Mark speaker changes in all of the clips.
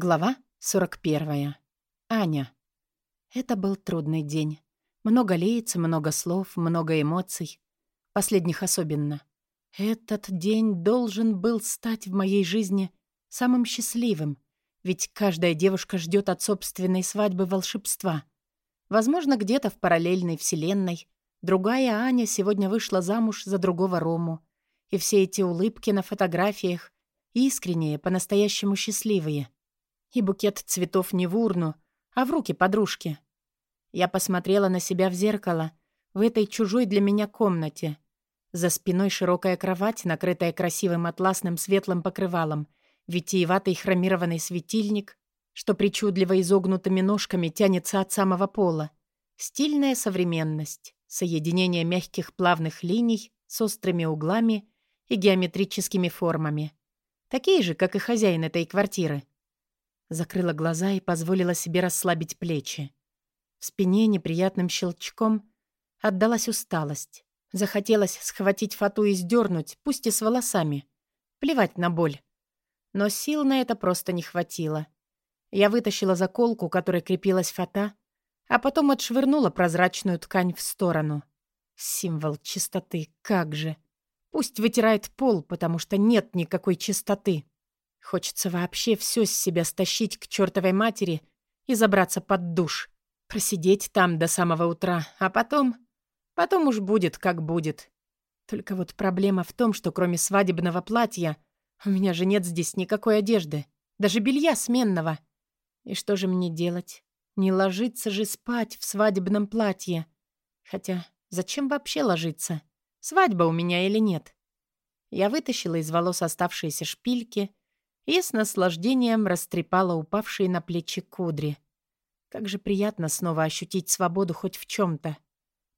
Speaker 1: Глава 41. Аня. Это был трудный день. Много лиц, много слов, много эмоций. Последних особенно. Этот день должен был стать в моей жизни самым счастливым, ведь каждая девушка ждет от собственной свадьбы волшебства. Возможно, где-то в параллельной вселенной другая Аня сегодня вышла замуж за другого Рому, и все эти улыбки на фотографиях искренние, по-настоящему счастливые — и букет цветов не в урну, а в руки подружки. Я посмотрела на себя в зеркало в этой чужой для меня комнате. За спиной широкая кровать, накрытая красивым атласным светлым покрывалом, витиеватый хромированный светильник, что причудливо изогнутыми ножками тянется от самого пола. Стильная современность, соединение мягких плавных линий с острыми углами и геометрическими формами. Такие же, как и хозяин этой квартиры. Закрыла глаза и позволила себе расслабить плечи. В спине неприятным щелчком отдалась усталость. Захотелось схватить фату и сдернуть, пусть и с волосами. Плевать на боль. Но сил на это просто не хватило. Я вытащила заколку, которой крепилась фата, а потом отшвырнула прозрачную ткань в сторону. Символ чистоты, как же. Пусть вытирает пол, потому что нет никакой чистоты. Хочется вообще все с себя стащить к чертовой матери и забраться под душ. Просидеть там до самого утра, а потом... Потом уж будет, как будет. Только вот проблема в том, что кроме свадебного платья у меня же нет здесь никакой одежды, даже белья сменного. И что же мне делать? Не ложиться же спать в свадебном платье. Хотя зачем вообще ложиться? Свадьба у меня или нет? Я вытащила из волос оставшиеся шпильки и с наслаждением растрепала упавшие на плечи кудри. Как же приятно снова ощутить свободу хоть в чем-то.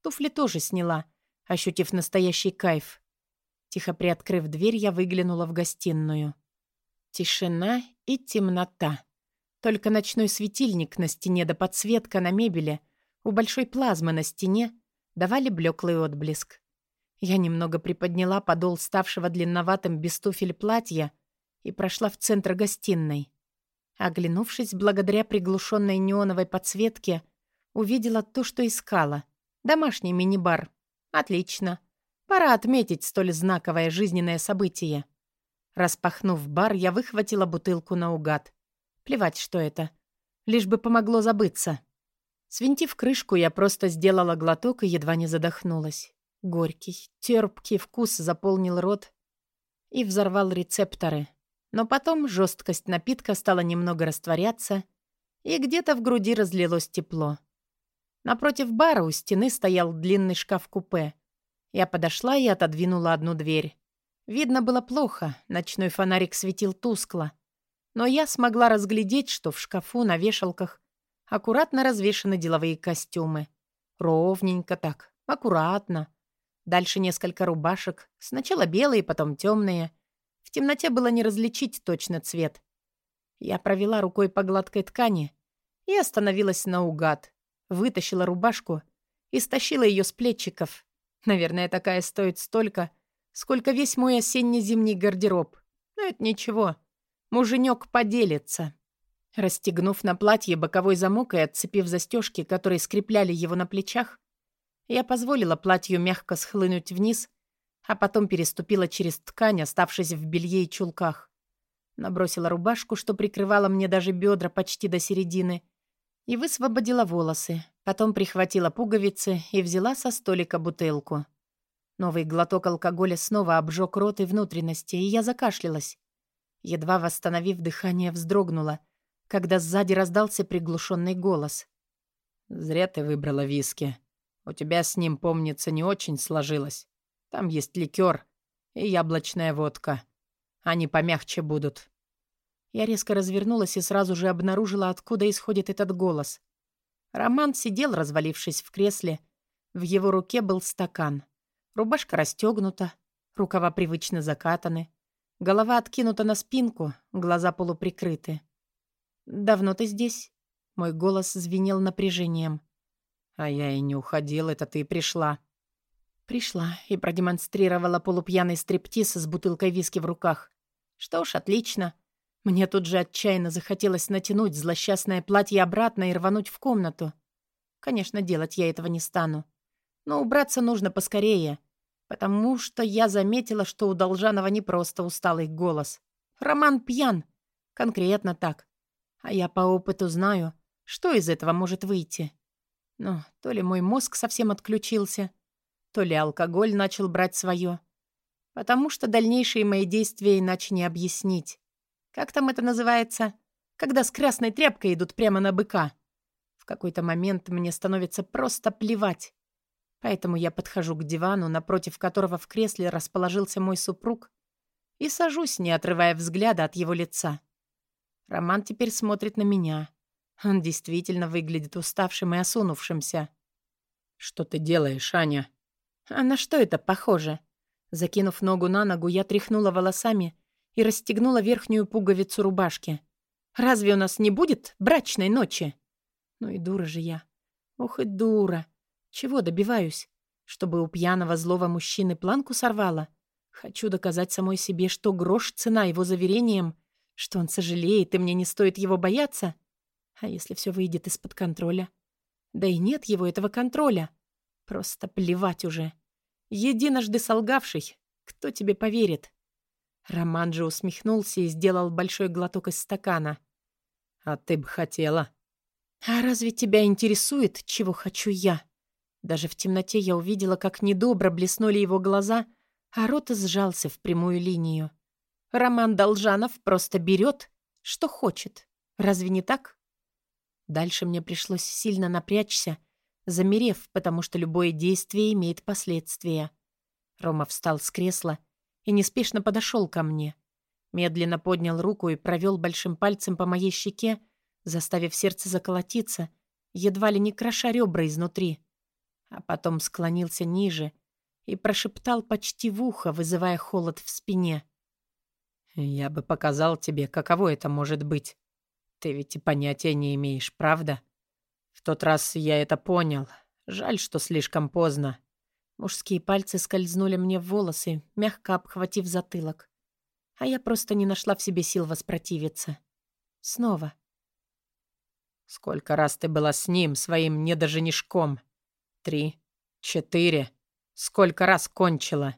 Speaker 1: Туфли тоже сняла, ощутив настоящий кайф. Тихо приоткрыв дверь, я выглянула в гостиную. Тишина и темнота. Только ночной светильник на стене да подсветка на мебели у большой плазмы на стене давали блеклый отблеск. Я немного приподняла подол ставшего длинноватым без туфель платья и прошла в центр гостиной. Оглянувшись, благодаря приглушенной неоновой подсветке, увидела то, что искала. Домашний мини-бар. Отлично. Пора отметить столь знаковое жизненное событие. Распахнув бар, я выхватила бутылку наугад. Плевать, что это. Лишь бы помогло забыться. Свинтив крышку, я просто сделала глоток и едва не задохнулась. Горький, терпкий вкус заполнил рот и взорвал рецепторы. Но потом жесткость напитка стала немного растворяться, и где-то в груди разлилось тепло. Напротив бара у стены стоял длинный шкаф-купе. Я подошла и отодвинула одну дверь. Видно было плохо, ночной фонарик светил тускло. Но я смогла разглядеть, что в шкафу на вешалках аккуратно развешаны деловые костюмы. Ровненько так, аккуратно. Дальше несколько рубашек, сначала белые, потом темные — в темноте было не различить точно цвет. Я провела рукой по гладкой ткани и остановилась наугад. Вытащила рубашку и стащила ее с плечиков. Наверное, такая стоит столько, сколько весь мой осенне-зимний гардероб. Но это ничего. Муженек поделится. Расстегнув на платье боковой замок и отцепив застежки, которые скрепляли его на плечах, я позволила платью мягко схлынуть вниз а потом переступила через ткань, оставшись в белье и чулках. Набросила рубашку, что прикрывала мне даже бедра почти до середины, и высвободила волосы. Потом прихватила пуговицы и взяла со столика бутылку. Новый глоток алкоголя снова обжег рот и внутренности, и я закашлялась. Едва восстановив дыхание, вздрогнула, когда сзади раздался приглушенный голос. «Зря ты выбрала виски. У тебя с ним, помнится, не очень сложилось. Там есть ликер и яблочная водка. Они помягче будут». Я резко развернулась и сразу же обнаружила, откуда исходит этот голос. Роман сидел, развалившись в кресле. В его руке был стакан. Рубашка расстегнута, рукава привычно закатаны. Голова откинута на спинку, глаза полуприкрыты. «Давно ты здесь?» Мой голос звенел напряжением. «А я и не уходил, это ты пришла». Пришла и продемонстрировала полупьяный стриптиз с бутылкой виски в руках. Что ж, отлично. Мне тут же отчаянно захотелось натянуть злосчастное платье обратно и рвануть в комнату. Конечно, делать я этого не стану. Но убраться нужно поскорее, потому что я заметила, что у Должанова не просто усталый голос. Роман пьян. Конкретно так. А я по опыту знаю, что из этого может выйти. Но то ли мой мозг совсем отключился, то ли алкоголь начал брать свое. Потому что дальнейшие мои действия иначе не объяснить. Как там это называется? Когда с красной тряпкой идут прямо на быка. В какой-то момент мне становится просто плевать. Поэтому я подхожу к дивану, напротив которого в кресле расположился мой супруг, и сажусь, не отрывая взгляда от его лица. Роман теперь смотрит на меня. Он действительно выглядит уставшим и осунувшимся. «Что ты делаешь, Аня?» «А на что это похоже?» Закинув ногу на ногу, я тряхнула волосами и расстегнула верхнюю пуговицу рубашки. «Разве у нас не будет брачной ночи?» Ну и дура же я. Ох и дура. Чего добиваюсь? Чтобы у пьяного злого мужчины планку сорвала? Хочу доказать самой себе, что грош цена его заверениям, что он сожалеет, и мне не стоит его бояться. А если все выйдет из-под контроля? Да и нет его этого контроля. Просто плевать уже. Единожды солгавший, кто тебе поверит? Роман же усмехнулся и сделал большой глоток из стакана. «А ты бы хотела». «А разве тебя интересует, чего хочу я?» Даже в темноте я увидела, как недобро блеснули его глаза, а рот сжался в прямую линию. Роман Должанов просто берет, что хочет. Разве не так? Дальше мне пришлось сильно напрячься, замерев, потому что любое действие имеет последствия. Рома встал с кресла и неспешно подошел ко мне. Медленно поднял руку и провел большим пальцем по моей щеке, заставив сердце заколотиться, едва ли не кроша ребра изнутри. А потом склонился ниже и прошептал почти в ухо, вызывая холод в спине. «Я бы показал тебе, каково это может быть. Ты ведь и понятия не имеешь, правда? Тот раз я это понял. Жаль, что слишком поздно. Мужские пальцы скользнули мне в волосы, мягко обхватив затылок. А я просто не нашла в себе сил воспротивиться. Снова. «Сколько раз ты была с ним, своим недоженишком? Три? Четыре? Сколько раз кончила?»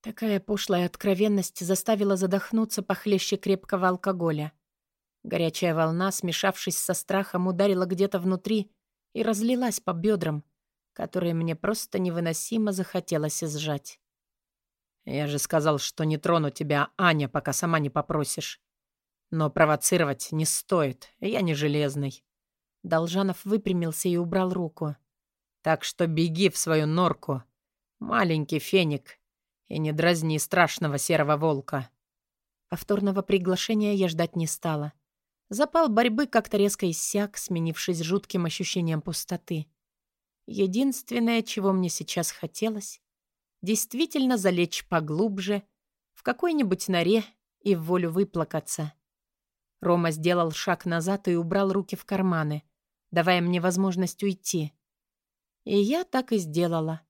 Speaker 1: Такая пошлая откровенность заставила задохнуться похлеще крепкого алкоголя. Горячая волна, смешавшись со страхом, ударила где-то внутри и разлилась по бедрам, которые мне просто невыносимо захотелось сжать. «Я же сказал, что не трону тебя, Аня, пока сама не попросишь. Но провоцировать не стоит, я не железный». Должанов выпрямился и убрал руку. «Так что беги в свою норку, маленький феник, и не дразни страшного серого волка». Повторного приглашения я ждать не стала. Запал борьбы как-то резко иссяк, сменившись жутким ощущением пустоты. Единственное, чего мне сейчас хотелось, действительно залечь поглубже, в какой-нибудь норе и в волю выплакаться. Рома сделал шаг назад и убрал руки в карманы, давая мне возможность уйти. И я так и сделала.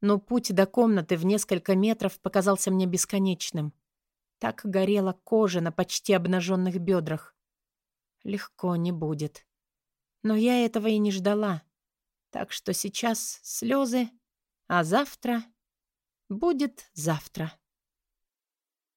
Speaker 1: Но путь до комнаты в несколько метров показался мне бесконечным. Так горела кожа на почти обнаженных бедрах. Легко не будет. Но я этого и не ждала. Так что сейчас слезы, а завтра будет завтра.